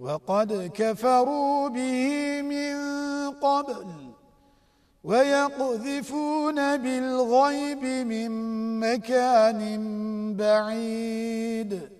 وقد كفروا به من قبل ويقذفون بالغيب من مكان بعيد.